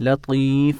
لطيف.